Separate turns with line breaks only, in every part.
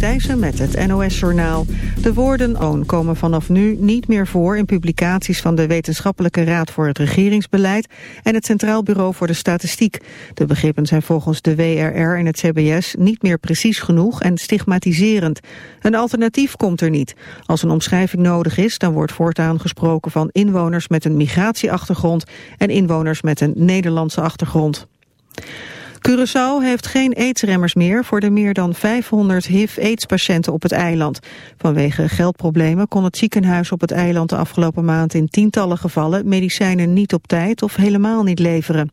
Thijssen met het NOS-journaal. De woorden OON komen vanaf nu niet meer voor in publicaties van de Wetenschappelijke Raad voor het Regeringsbeleid en het Centraal Bureau voor de Statistiek. De begrippen zijn volgens de WRR en het CBS niet meer precies genoeg en stigmatiserend. Een alternatief komt er niet. Als een omschrijving nodig is, dan wordt voortaan gesproken van inwoners met een migratieachtergrond en inwoners met een Nederlandse achtergrond. Curaçao heeft geen aidsremmers meer voor de meer dan 500 HIV-AIDS-patiënten op het eiland. Vanwege geldproblemen kon het ziekenhuis op het eiland de afgelopen maand in tientallen gevallen medicijnen niet op tijd of helemaal niet leveren.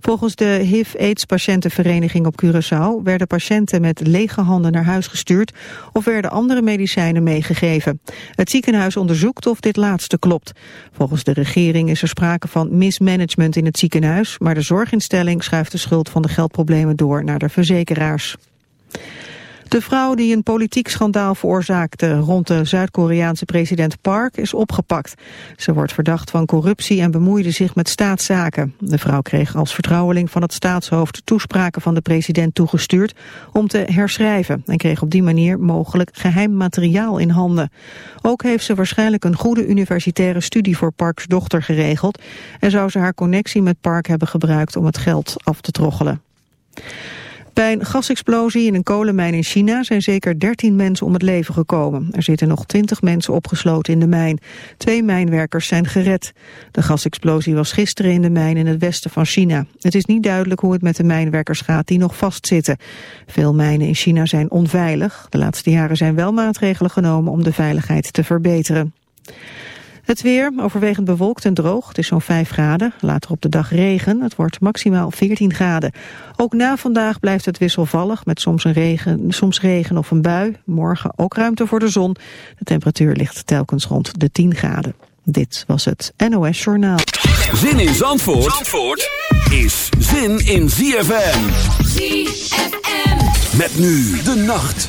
Volgens de HIV-AIDS-patiëntenvereniging op Curaçao werden patiënten met lege handen naar huis gestuurd of werden andere medicijnen meegegeven. Het ziekenhuis onderzoekt of dit laatste klopt. Volgens de regering is er sprake van mismanagement in het ziekenhuis, maar de zorginstelling schuift de schuld van de geld problemen door naar de verzekeraars. De vrouw die een politiek schandaal veroorzaakte rond de Zuid-Koreaanse president Park is opgepakt. Ze wordt verdacht van corruptie en bemoeide zich met staatszaken. De vrouw kreeg als vertrouweling van het staatshoofd toespraken van de president toegestuurd om te herschrijven en kreeg op die manier mogelijk geheim materiaal in handen. Ook heeft ze waarschijnlijk een goede universitaire studie voor Parks dochter geregeld en zou ze haar connectie met Park hebben gebruikt om het geld af te troggelen. Bij een gasexplosie in een kolenmijn in China zijn zeker 13 mensen om het leven gekomen. Er zitten nog 20 mensen opgesloten in de mijn. Twee mijnwerkers zijn gered. De gasexplosie was gisteren in de mijn in het westen van China. Het is niet duidelijk hoe het met de mijnwerkers gaat die nog vastzitten. Veel mijnen in China zijn onveilig. De laatste jaren zijn wel maatregelen genomen om de veiligheid te verbeteren. Het weer, overwegend bewolkt en droog. Het is zo'n 5 graden. Later op de dag regen. Het wordt maximaal 14 graden. Ook na vandaag blijft het wisselvallig met soms, een regen, soms regen of een bui. Morgen ook ruimte voor de zon. De temperatuur ligt telkens rond de 10 graden. Dit was het NOS Journaal.
Zin in Zandvoort, Zandvoort is zin in ZFM. ZFM. Met nu de nacht.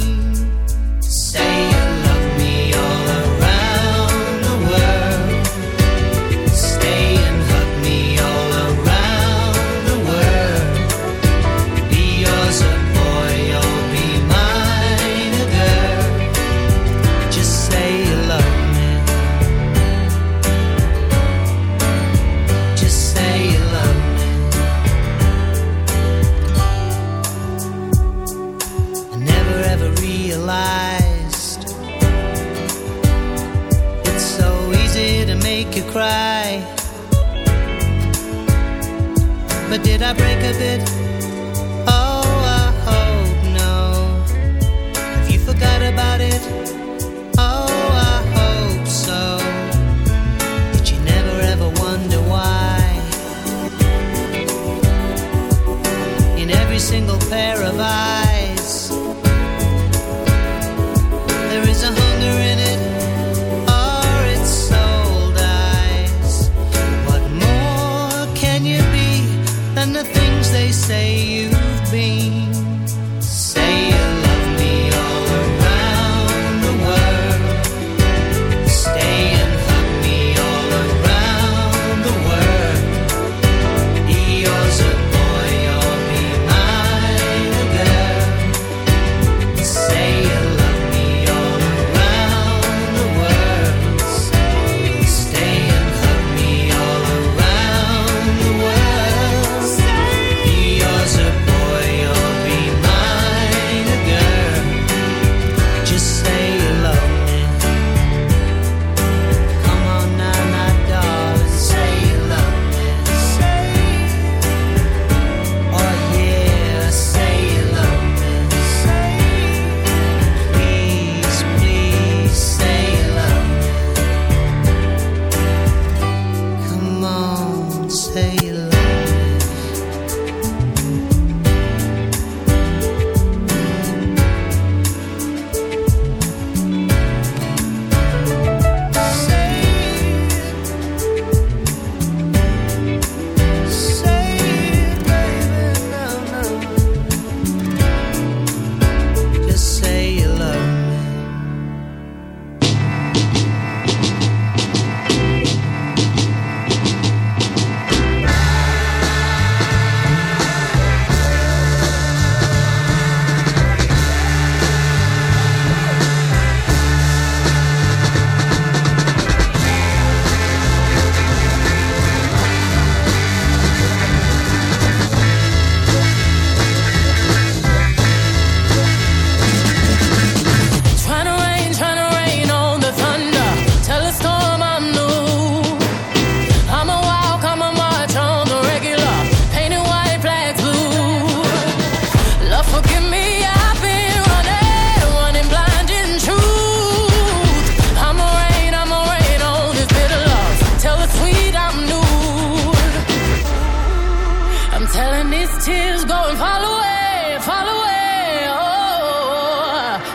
I break a bit?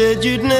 Said you'd never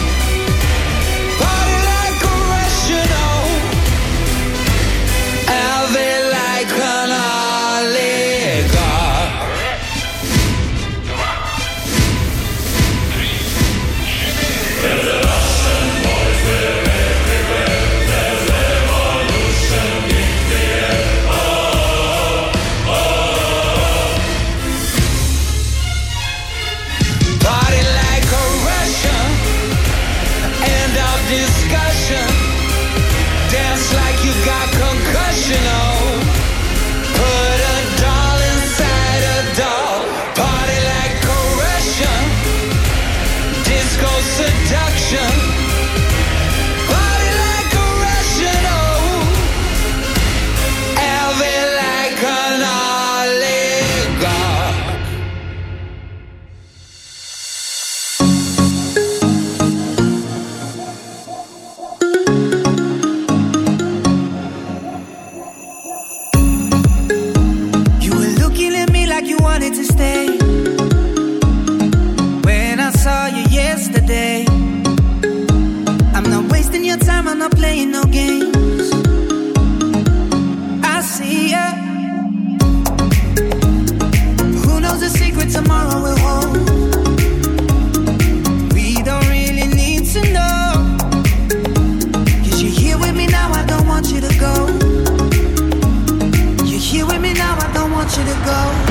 Wanted to stay. When I saw you yesterday, I'm not wasting your time, I'm not playing no games. I see ya. Who knows the secret tomorrow will hold? We don't really need to know. Cause you're here with me now, I don't want you to go. You're here with me now, I don't want you to go.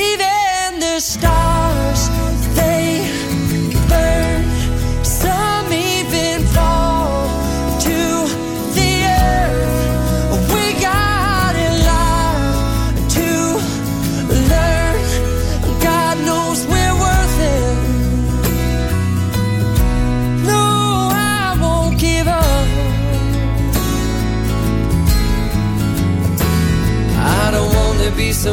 Even the stars, they burn.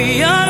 we are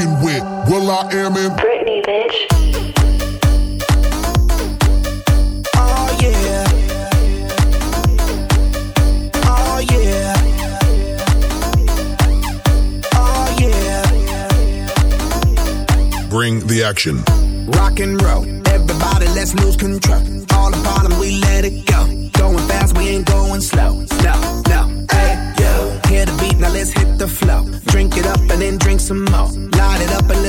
now rocking with will.i.am in
Britney, bitch.
Oh yeah. Oh yeah. Oh yeah.
Bring the action.
Rock and roll. Everybody, let's lose control. All the bottom, we let it